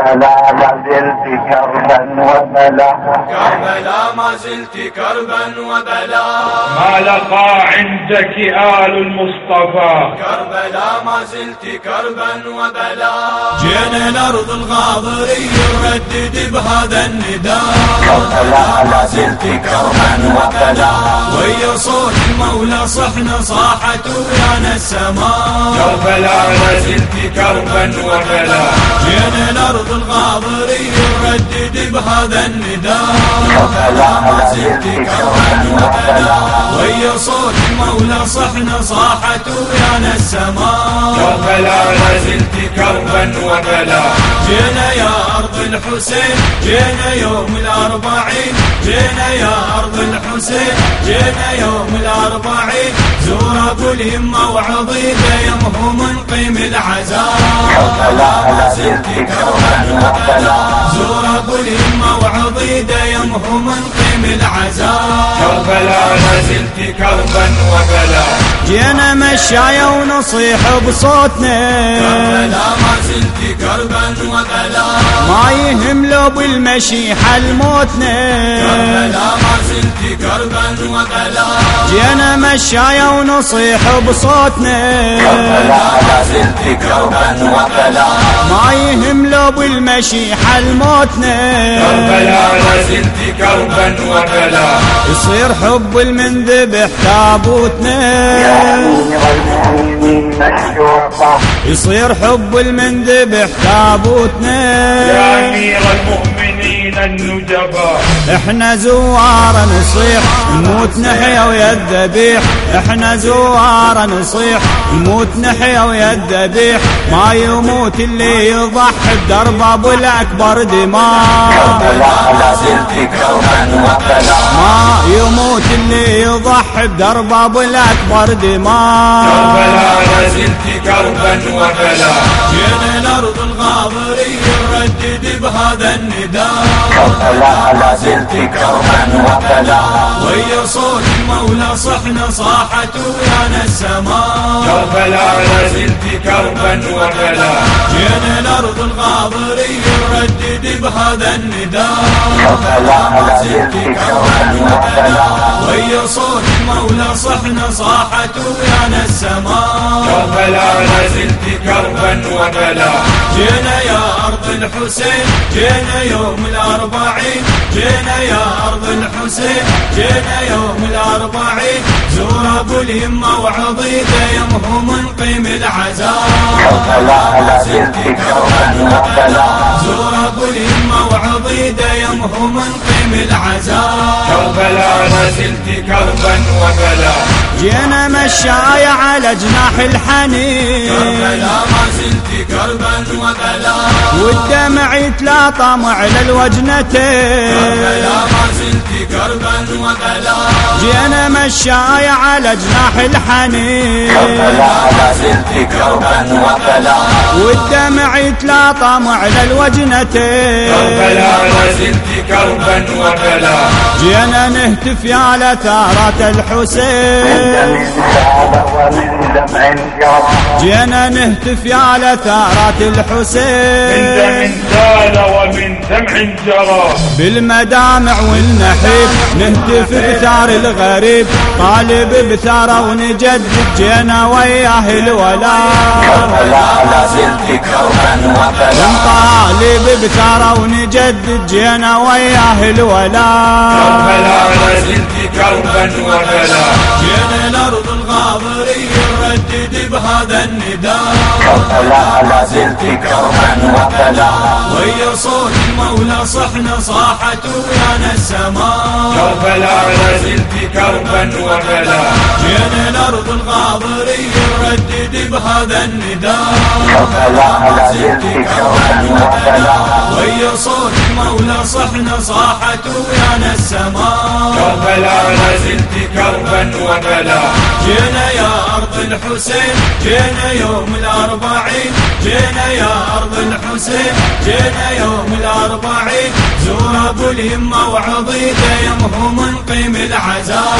كربلاء ما زلت كربا وبلا كربلاء ما زلت كربا وبلا ما لقى عندك آل المصطفى. كربلاء ما زلت كربا وبلا جينا الأرض الغاضرية نردد بهذا النداء. كربلاء ما زلت كربا وبلا ويا صوت المولى صحنا صاحت ويانا السماء. كربلاء ما زلت كربا وبلا جينا الأرض الغاضرية نردد بهذا النداء. كربلاء ما زلت وبلا ويا صوت المولى صحنا صاحت ويانا السماء كربلاء ما زلت كربا وبلا جينا يا أرض الحسين جينا يوم الأربعين. جينا يا أرض الحسين جينا يوم الأربعين. زور أبو اليمة وعضيدة يمه منقيم العزاء. ما زلت كربا وبلا زور أبو اليمة وعضيدة يمه منقيم العزاء. كربلاء ما زلت كربا وبلا جينا مشاية ونصيح بصوتنا. كربلا ما زلت كربا وبلا ما يهم لو بالمشي حل موتنا كربلا ما زلت كربا وبلا جينا مشاية ونصيح بصوتنا. كربلاء ما زلت كربا وبلا ما يهم لو بالمشي حل موتنا كربلاء ما زلت كربا وبلا يصير حب المنذبح تابوتنا يصير حب المنذبح يا تابوتنا أمير المؤمنين. النجباء إحنا زوار نصيح نموت نحيا ويا الذبيح. إحنا زوار نصيح نموت نحيا ويا الذبيح. ما يموت اللي يضحي بدرب أبو الأكبر دماء ما يموت اللي يضحي بدرب أبو الأكبر دماء كربلاء ما زلت كربا وبلا جينا الأرض الغاضرية نردد بهذا النداء. كربلاء ما زلت كربا وبلا ويا صوت المولى صحنا صاحت ويانا السماء كربلاء ما زلت كربا وبلا جينا الأرض الغاضرية نردد بهذا النداء. وبلا ويا صوت المولى صحنا صاحت ويانا السماء. كربلاء ما زلت كربا وبلا. جينا يا أرض الحسين جينا يوم الأربعين. جينا يا أرض الحسين جينا يوم الأربعين. زور أبو اليمة وعضيدة يمه منقيم العزاء. كربلاء ما زلت كربا وبلا زور أبو اليمة وعضيدة يمه منقيم العزاء كربلاء ما زلت كربا وبلا جينا مشاية على جناح الحنين. كربلا ما زلت كربا وبلا والدمع يتلاطم على الوجنتين. كربلا ما زلت كربا وبلا جينا مشاية على جناح الحنين. كربلاء ما زلت كربا وبلا والدمع يتلاطم على الوجنتين. كربلاء ما زلت كربا وبلا. جينا نهتف يا لثارة من الحسين. جينا نهتف يا لثارة من الحسين دم سال ومن دمع جرى؟ بالمدامع والنحيب نهتف بثار الغريب. طالب بثاره ونجدد جينا وياه الولاء كربلاء ما زلت كربا وبلا. نطالب بثاره ونجدد جينا وياه الولاء كربلاء ما زلت كربا وبلا. جينا الأرض الغاضرية نردد بهذا النداء. كربلاء ما زلت كربا وبلا ويا صوت المولى صحنا صاحت ويانا السماء كربلاء ما زلت كربا وبلا جينا الأرض الغاضرية نردد بهذا النداء كربلاء ما زلت كربا وبلا ويا صوت المولى صحنا صاحت ويانا السماء كربلاء ما زلت كربا وبلا جينا يا أرض الحسين جينا يوم الأربعين جينا يا أرض الحسين جينا يوم الأربعين. زور أبو اليمة وعضيدة يمه منقيم العزاء.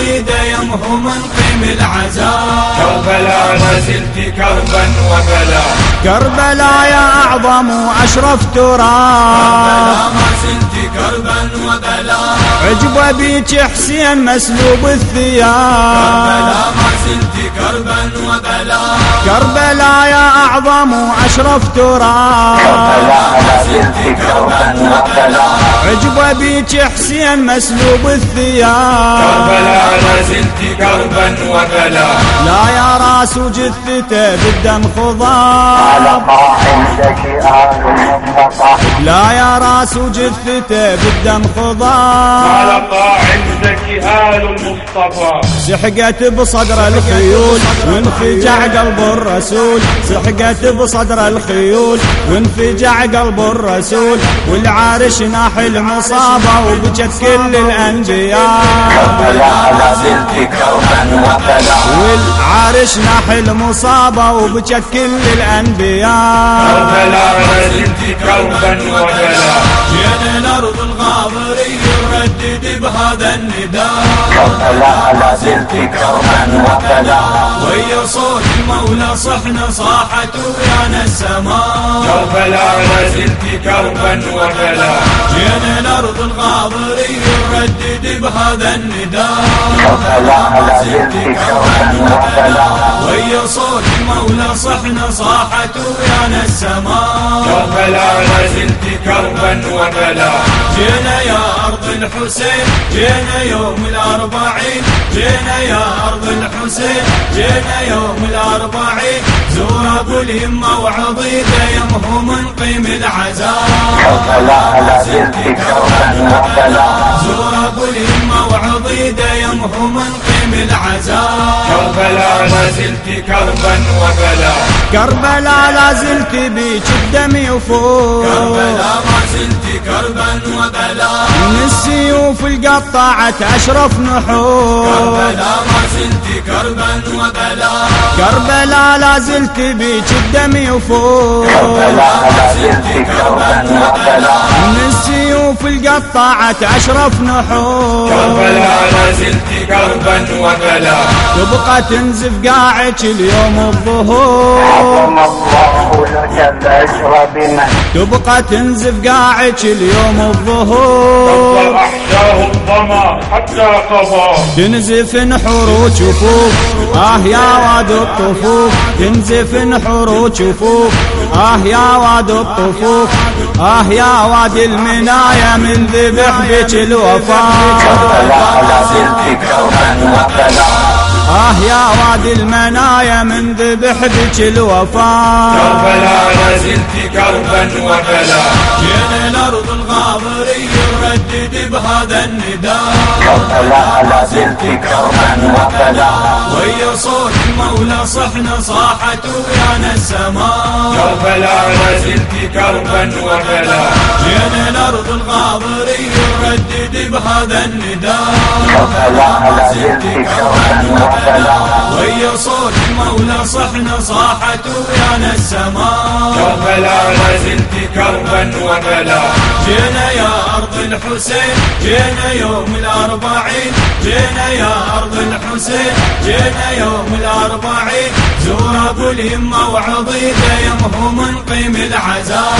وعضيدة يمه منقيم العزاء. كربلاء ما زلت كربا وبلاء. كربلاء يا أعظم وأشرف تراب ما زلت كربا وبلاء. عجبه بيك حسين مسلوب الثياب. ما زلت كربا وبلاء. كربلاء يا أعظم وأشرف تراب. عجبه بيك حسين مسلوب الثياب. كربلاء لا زلت كربا لا يا راس وجثته بالدم خضاب. لا يا راس وجثته بالدم خضاب. زكي آل المصطفى. سحقت بصدر الخيول وانفجع قلب الرسول. سحقت بصدر الخيول وانفجع قلب الرسول. والعارش ناح المصابة وبجت كل الأنبياء. والعارش ناح المصابة وبجت كل الأنبياء. كربلاء لا زلت كربا وبلاء جينا الأرض الغابرية نردد بهذا النداء. لا لا زلت كربا وبلاء ويا صوت المولى صحنا صاحت ويانا السماء كربلاء لا زلت كربا وبلاء جينا الأرض الغابرية نردد بهذا النداء. لا لا زلت كربا وبلاء ويا صوت المولى صحنا صاحت ويانا السماء. كربلاء لا زلت كربا وبلاء جينا يا أرض الحسين جينا يوم الأربعين. جينا يا أرض الحسين جينا يوم الأربعين. زور أبو اليمة وعضيده يمه زلت كربا وبلاء زور أبو اليمة وعضيده يمه من قيم العزاء. كربلاء لا زلت كربا وبلاء. كربلاء لا زلت بيك الدم يفور كربلا ما زلت كربا وبلا من السيوف القطعت أشرف نحور. كربلا ما زلت كربا وبلا كربلاء لا زلت بيك الدم يفور لا لا زلت كربا وبلاء. من القطعت أشرف نحور كربلاء لا زلت كربا وبلاء تبقى تنزف قاعك اليوم الظهور. عظم الله لك الأجر بمن تبقى تنزف قاعك اليوم الظهور. الظما حتى قضى تنزف نحور وجفوف آه يا واد الطفوف. تنزف نحور وجفوف آه يا واد الطفوف. آه يا واد المنايا من ذبح بك وبلاء آه يا واد المنايا من ذبح بك الوفاء كربلاء لا زلت كربا وبلاء جينا الأرض الغابرية نردد بهذا النداء. لا لا زلت كربا وبلاء ويا صوت المولى صحنا صاحت ويانا السماء. كربلاء لا زلت كربا وبلاء جينا الأرض الغابرية نردد بهذا النداء. لا لا زلت كربا وبلاء ويا صوت المولى صحنا صاحت ويانا السماء. كربلاء لا زلت كربا وبلاء جينا يا أرض الحسين جينا يوم الأربعين. جينا يا أرض الحسين جينا يوم الأربعين. زور أبو اليمة وعضيده يمه من قيم العزاء.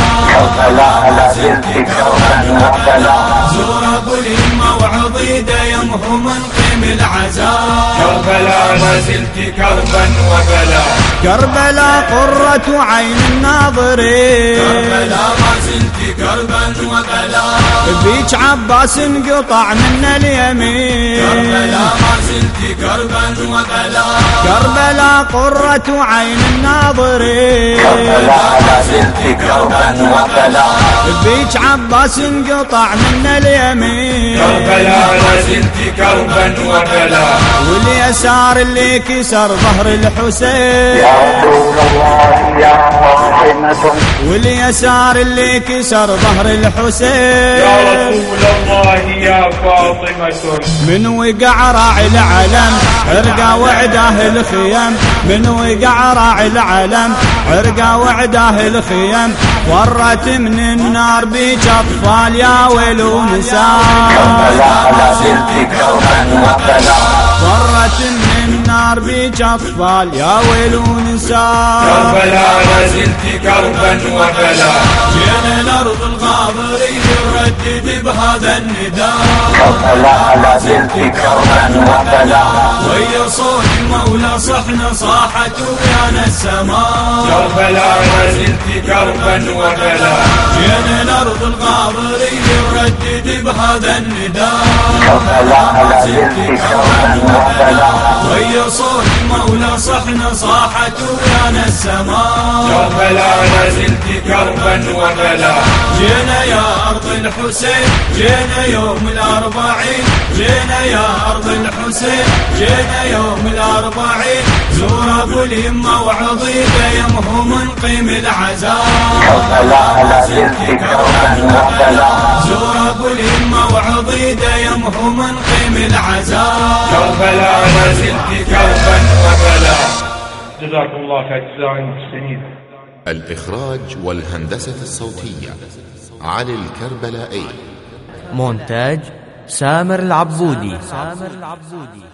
لا لا زلت كربا وبلاء زور أبو اليمة وعضيده يمه من قيم العزاء. كربلاء لا زلت كربا وبلاء. كربلاء قرة عين الناظرين. كربلا ما زلت كربا وبلا بيك عباس انقطع من اليمين. كربلا ما زلت كربا وبلا كربلاء قرة عين الناظرين. لا لا زلت كربا وبلاء بيك عباس انقطع من اليمين. كربلاء لا زلت كربا وبلاء واليسار اللي كسر ظهر الحسين. يا رسول الله يا واليسار اللي كسر ظهر الحسين. رسول الله يا فاطمة. من وقع راعي العلم عرقه وعداه الخيم من وقع راعي العلم عرقه وعداه الخيم ورت من النار بيك أطفال يا ويل ونساء. ورت طارت من النار بيك أطفال يا ويل ونساء كربلاء لازلت كربا وبلاء. جينا الأرض الغابري نردد بهذا النداء. كربلاء لازلت كربا وبلاء. ويا صوت المولى صحنا صاحت ويانا السماء كربلاء لازلت كربا وبلاء. جينا الأرض الغابري نردد بهذا النداء. كربلاء لازلت كربا وبلاء. ويا صوت المولى صحنا صاحت ويانا السماء كربلاء لازلت كربا وبلاء جينا يا أرض الحسين جينا يوم الأربعين جينا يا أرض الحسين جينا يوم الأربعين زور أبو اليمة وعضيده يمه منقيم العزاء كربلاء لازلت كربا وبلاء زور أبو اليمة وعضيده يمه منقيم العزاء. كربلاء لازلت كربا وبلاء جزاكم الله خير. جزاء المحسنين الإخراج والهندسة الصوتية علي الكربلائي. مونتاج سامر العبودي. سامر العبودي.